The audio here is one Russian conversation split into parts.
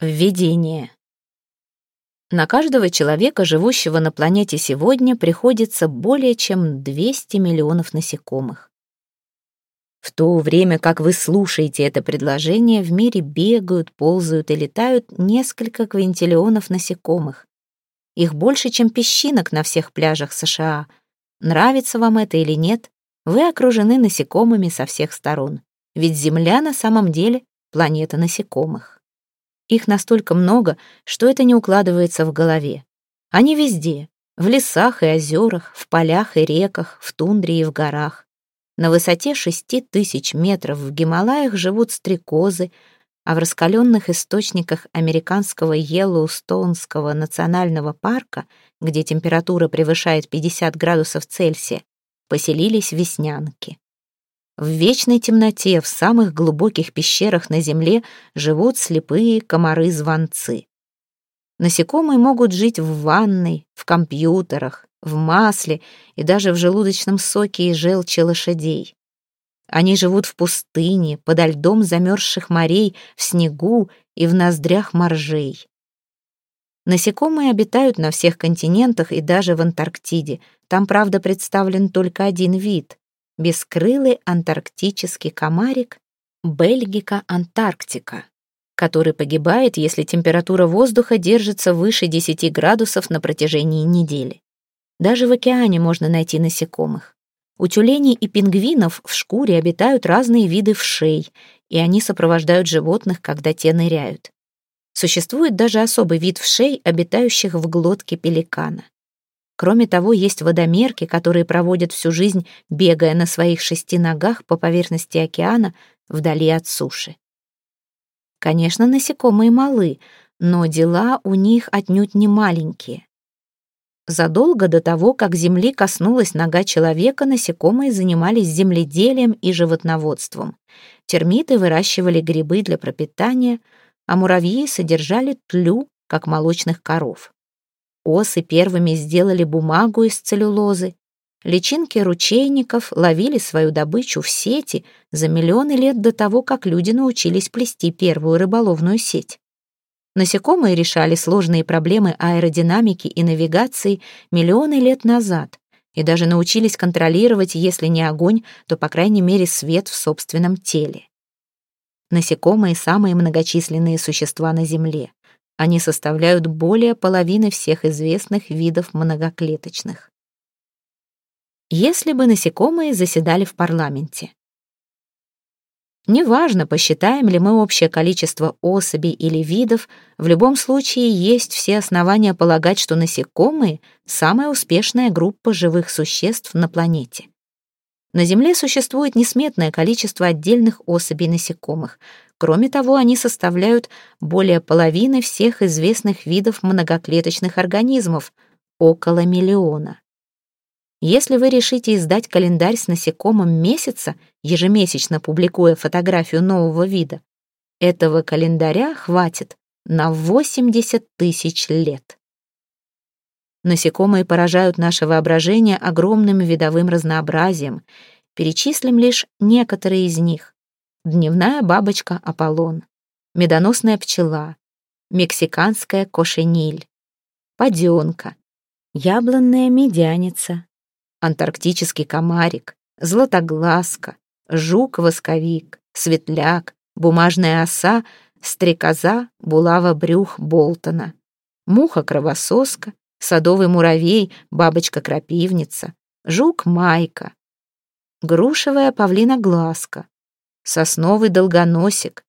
Введение. На каждого человека, живущего на планете сегодня, приходится более чем 200 миллионов насекомых. В то время, как вы слушаете это предложение, в мире бегают, ползают и летают несколько квинтиллионов насекомых. Их больше, чем песчинок на всех пляжах США. Нравится вам это или нет, вы окружены насекомыми со всех сторон. Ведь Земля на самом деле планета насекомых. Их настолько много, что это не укладывается в голове. Они везде, в лесах и озерах, в полях и реках, в тундре и в горах. На высоте шести тысяч метров в Гималаях живут стрекозы, а в раскаленных источниках американского Йеллоустонского национального парка, где температура превышает 50 градусов Цельсия, поселились веснянки. В вечной темноте, в самых глубоких пещерах на земле живут слепые комары-звонцы. Насекомые могут жить в ванной, в компьютерах, в масле и даже в желудочном соке и желчи лошадей. Они живут в пустыне, подо льдом замерзших морей, в снегу и в ноздрях моржей. Насекомые обитают на всех континентах и даже в Антарктиде. Там, правда, представлен только один вид бескрылый антарктический комарик Бельгика антарктика, который погибает, если температура воздуха держится выше 10 градусов на протяжении недели. Даже в океане можно найти насекомых. У тюленей и пингвинов в шкуре обитают разные виды вшей, и они сопровождают животных, когда те ныряют. Существует даже особый вид вшей, обитающих в глотке пеликана. Кроме того, есть водомерки, которые проводят всю жизнь, бегая на своих шести ногах по поверхности океана вдали от суши. Конечно, насекомые малы, но дела у них отнюдь не маленькие. Задолго до того, как земли коснулась нога человека, насекомые занимались земледелием и животноводством. Термиты выращивали грибы для пропитания, а муравьи содержали тлю, как молочных коров. Осы первыми сделали бумагу из целлюлозы. Личинки ручейников ловили свою добычу в сети за миллионы лет до того, как люди научились плести первую рыболовную сеть. Насекомые решали сложные проблемы аэродинамики и навигации миллионы лет назад и даже научились контролировать, если не огонь, то, по крайней мере, свет в собственном теле. Насекомые — самые многочисленные существа на Земле. Они составляют более половины всех известных видов многоклеточных. Если бы насекомые заседали в парламенте. Неважно, посчитаем ли мы общее количество особей или видов, в любом случае есть все основания полагать, что насекомые — самая успешная группа живых существ на планете. На Земле существует несметное количество отдельных особей насекомых. Кроме того, они составляют более половины всех известных видов многоклеточных организмов, около миллиона. Если вы решите издать календарь с насекомым месяца, ежемесячно публикуя фотографию нового вида, этого календаря хватит на 80 тысяч лет. Насекомые поражают наше воображение огромным видовым разнообразием. Перечислим лишь некоторые из них. Дневная бабочка Аполлон, медоносная пчела, мексиканская кошениль, паденка, яблонная медяница, антарктический комарик, златоглазка, жук-восковик, светляк, бумажная оса, стрекоза, булава-брюх Болтона, муха-кровососка, садовый муравей, бабочка-крапивница, жук-майка, грушевая павлина-глазка, сосновый долгоносик,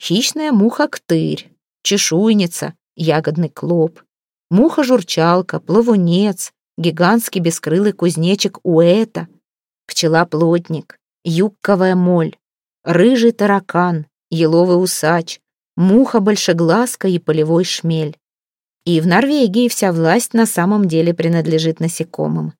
хищная муха-ктырь, чешуйница, ягодный клоп, муха-журчалка, плавунец, гигантский бескрылый кузнечик уэта, пчела-плотник, юбковая моль, рыжий таракан, еловый усач, муха-большеглазка и полевой шмель. И в Норвегии вся власть на самом деле принадлежит насекомым.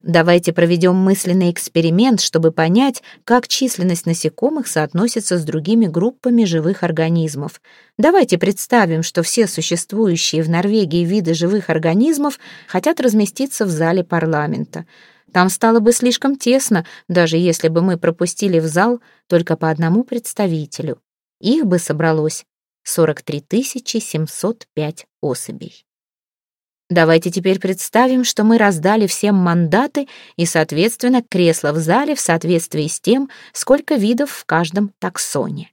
Давайте проведем мысленный эксперимент, чтобы понять, как численность насекомых соотносится с другими группами живых организмов. Давайте представим, что все существующие в Норвегии виды живых организмов хотят разместиться в зале парламента. Там стало бы слишком тесно, даже если бы мы пропустили в зал только по одному представителю. Их бы собралось 43 705 особей. Давайте теперь представим, что мы раздали всем мандаты и, соответственно, кресла в зале в соответствии с тем, сколько видов в каждом таксоне.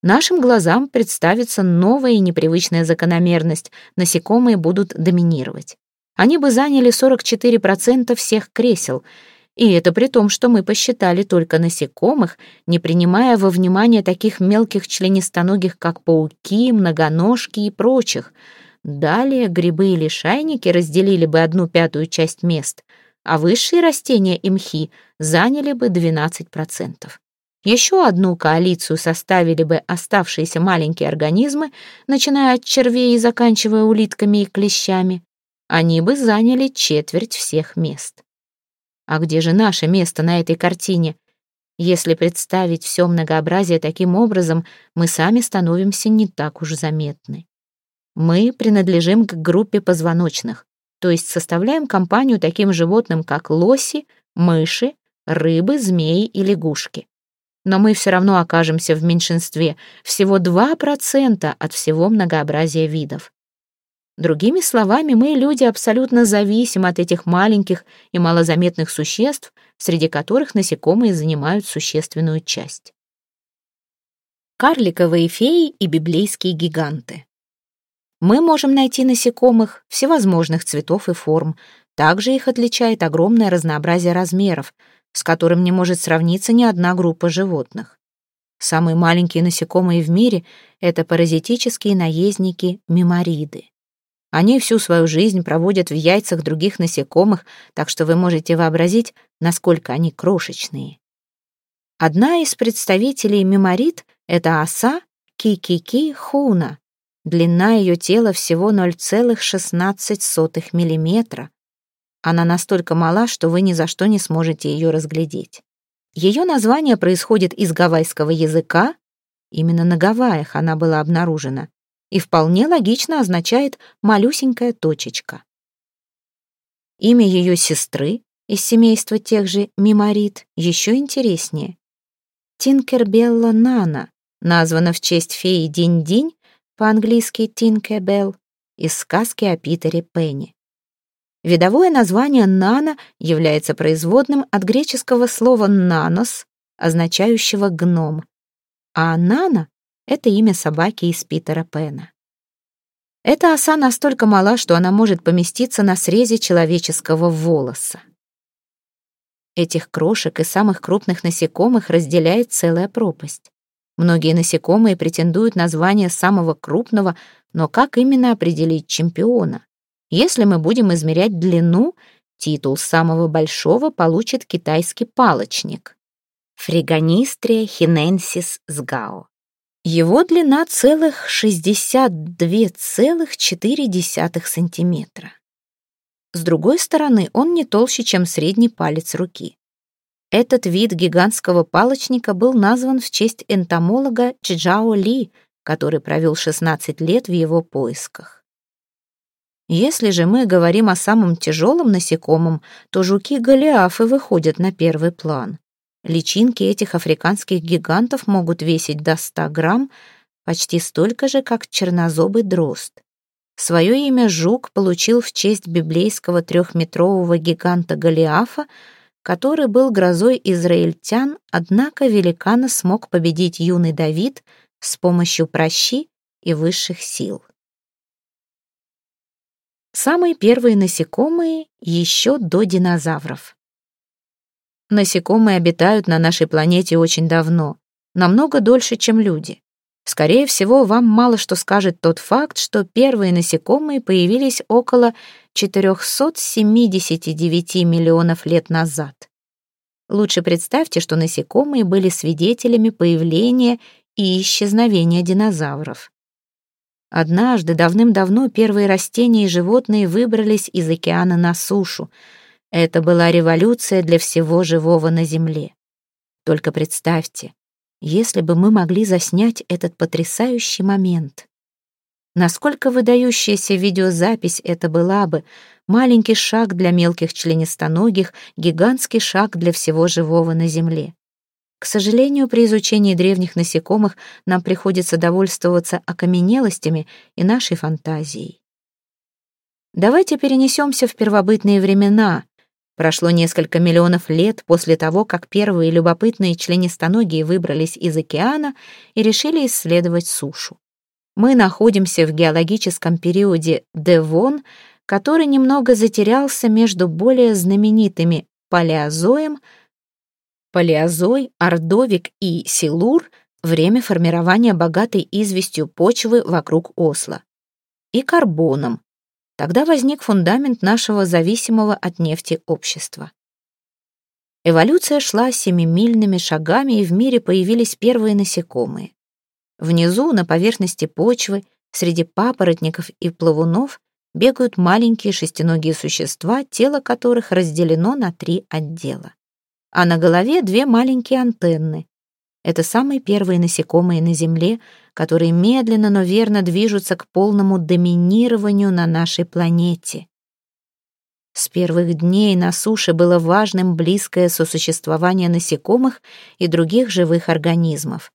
Нашим глазам представится новая и непривычная закономерность. Насекомые будут доминировать. Они бы заняли 44% всех кресел. И это при том, что мы посчитали только насекомых, не принимая во внимание таких мелких членистоногих, как пауки, многоножки и прочих — Далее грибы и лишайники разделили бы одну пятую часть мест, а высшие растения и мхи заняли бы 12%. Еще одну коалицию составили бы оставшиеся маленькие организмы, начиная от червей и заканчивая улитками и клещами. Они бы заняли четверть всех мест. А где же наше место на этой картине? Если представить все многообразие таким образом, мы сами становимся не так уж заметны. Мы принадлежим к группе позвоночных, то есть составляем компанию таким животным, как лоси, мыши, рыбы, змеи и лягушки. Но мы все равно окажемся в меньшинстве, всего 2% от всего многообразия видов. Другими словами, мы, люди, абсолютно зависим от этих маленьких и малозаметных существ, среди которых насекомые занимают существенную часть. Карликовые феи и библейские гиганты. Мы можем найти насекомых всевозможных цветов и форм. Также их отличает огромное разнообразие размеров, с которым не может сравниться ни одна группа животных. Самые маленькие насекомые в мире — это паразитические наездники мемориды. Они всю свою жизнь проводят в яйцах других насекомых, так что вы можете вообразить, насколько они крошечные. Одна из представителей меморид — это оса Кикики Хуна, Длина ее тела всего 0,16 мм. Она настолько мала, что вы ни за что не сможете ее разглядеть. Ее название происходит из гавайского языка, именно на Гавайях она была обнаружена, и вполне логично означает «малюсенькая точечка». Имя ее сестры из семейства тех же меморит еще интереснее. Тинкербелла Нана, названа в честь феи Динь-Динь, по-английски Тинкебелл, из сказки о Питере Пенни. Видовое название «нано» является производным от греческого слова «нанос», означающего «гном», а «нано» — это имя собаки из Питера Пена. Эта оса настолько мала, что она может поместиться на срезе человеческого волоса. Этих крошек и самых крупных насекомых разделяет целая пропасть. Многие насекомые претендуют на звание самого крупного, но как именно определить чемпиона? Если мы будем измерять длину, титул самого большого получит китайский палочник. Фригонистрия хиненсис сгао. Его длина целых 62,4 сантиметра. С другой стороны, он не толще, чем средний палец руки. Этот вид гигантского палочника был назван в честь энтомолога Чжао Ли, который провел 16 лет в его поисках. Если же мы говорим о самом тяжелом насекомом, то жуки-голиафы выходят на первый план. Личинки этих африканских гигантов могут весить до 100 грамм, почти столько же, как чернозобый дрозд. Свое имя жук получил в честь библейского трехметрового гиганта Голиафа, который был грозой израильтян, однако великана смог победить юный Давид с помощью прощи и высших сил. Самые первые насекомые еще до динозавров. Насекомые обитают на нашей планете очень давно, намного дольше, чем люди. Скорее всего, вам мало что скажет тот факт, что первые насекомые появились около 479 миллионов лет назад. Лучше представьте, что насекомые были свидетелями появления и исчезновения динозавров. Однажды, давным-давно, первые растения и животные выбрались из океана на сушу. Это была революция для всего живого на Земле. Только представьте, если бы мы могли заснять этот потрясающий момент. Насколько выдающаяся видеозапись это была бы, маленький шаг для мелких членистоногих, гигантский шаг для всего живого на Земле. К сожалению, при изучении древних насекомых нам приходится довольствоваться окаменелостями и нашей фантазией. Давайте перенесемся в первобытные времена. Прошло несколько миллионов лет после того, как первые любопытные членистоногие выбрались из океана и решили исследовать сушу. Мы находимся в геологическом периоде Девон, который немного затерялся между более знаменитыми палеозоем — Палеозой, Ордовик и Силур — время формирования богатой известью почвы вокруг Осла. И карбоном. Тогда возник фундамент нашего зависимого от нефти общества. Эволюция шла семимильными шагами, и в мире появились первые насекомые. Внизу, на поверхности почвы, среди папоротников и плавунов, бегают маленькие шестиногие существа, тело которых разделено на три отдела а на голове две маленькие антенны. Это самые первые насекомые на Земле, которые медленно, но верно движутся к полному доминированию на нашей планете. С первых дней на суше было важным близкое сосуществование насекомых и других живых организмов.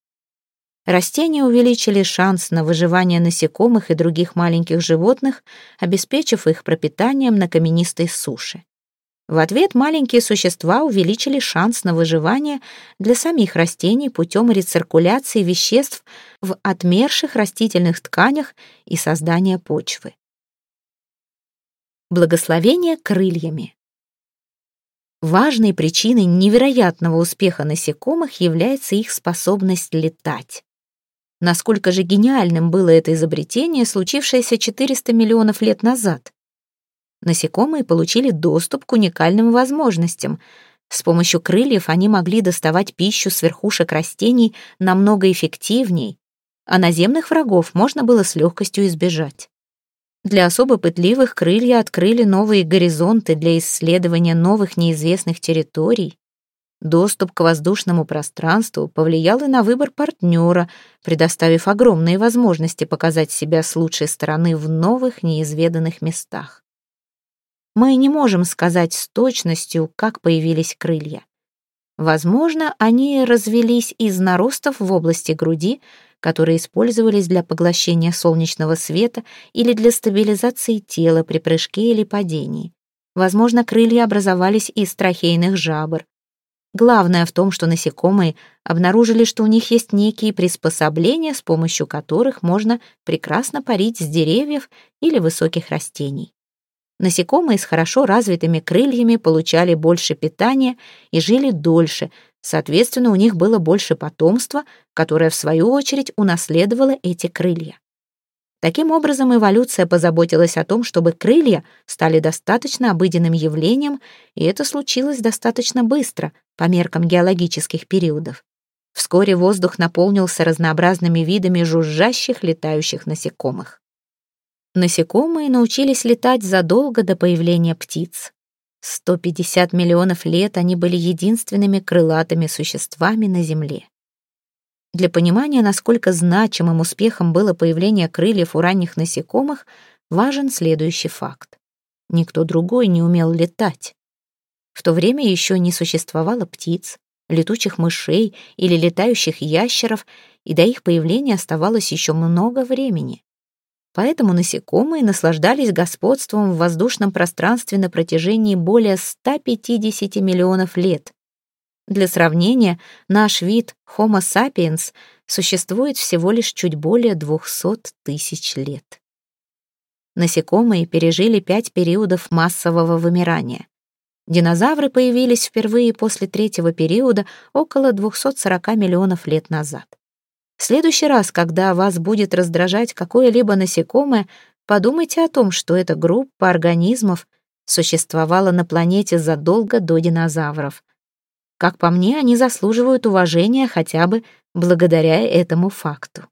Растения увеличили шанс на выживание насекомых и других маленьких животных, обеспечив их пропитанием на каменистой суше. В ответ маленькие существа увеличили шанс на выживание для самих растений путем рециркуляции веществ в отмерших растительных тканях и создания почвы. Благословение крыльями. Важной причиной невероятного успеха насекомых является их способность летать. Насколько же гениальным было это изобретение, случившееся 400 миллионов лет назад? насекомые получили доступ к уникальным возможностям. С помощью крыльев они могли доставать пищу с верхушек растений намного эффективней, а наземных врагов можно было с легкостью избежать. Для особо пытливых крылья открыли новые горизонты для исследования новых неизвестных территорий. Доступ к воздушному пространству повлиял и на выбор партнера, предоставив огромные возможности показать себя с лучшей стороны в новых неизведанных местах. Мы не можем сказать с точностью, как появились крылья. Возможно, они развелись из наростов в области груди, которые использовались для поглощения солнечного света или для стабилизации тела при прыжке или падении. Возможно, крылья образовались из трахейных жабр. Главное в том, что насекомые обнаружили, что у них есть некие приспособления, с помощью которых можно прекрасно парить с деревьев или высоких растений. Насекомые с хорошо развитыми крыльями получали больше питания и жили дольше, соответственно, у них было больше потомства, которое, в свою очередь, унаследовало эти крылья. Таким образом, эволюция позаботилась о том, чтобы крылья стали достаточно обыденным явлением, и это случилось достаточно быстро, по меркам геологических периодов. Вскоре воздух наполнился разнообразными видами жужжащих летающих насекомых. Насекомые научились летать задолго до появления птиц. 150 миллионов лет они были единственными крылатыми существами на Земле. Для понимания, насколько значимым успехом было появление крыльев у ранних насекомых, важен следующий факт. Никто другой не умел летать. В то время еще не существовало птиц, летучих мышей или летающих ящеров, и до их появления оставалось еще много времени поэтому насекомые наслаждались господством в воздушном пространстве на протяжении более 150 миллионов лет. Для сравнения, наш вид Homo sapiens существует всего лишь чуть более 200 тысяч лет. Насекомые пережили пять периодов массового вымирания. Динозавры появились впервые после третьего периода около 240 миллионов лет назад. В следующий раз, когда вас будет раздражать какое-либо насекомое, подумайте о том, что эта группа организмов существовала на планете задолго до динозавров. Как по мне, они заслуживают уважения хотя бы благодаря этому факту.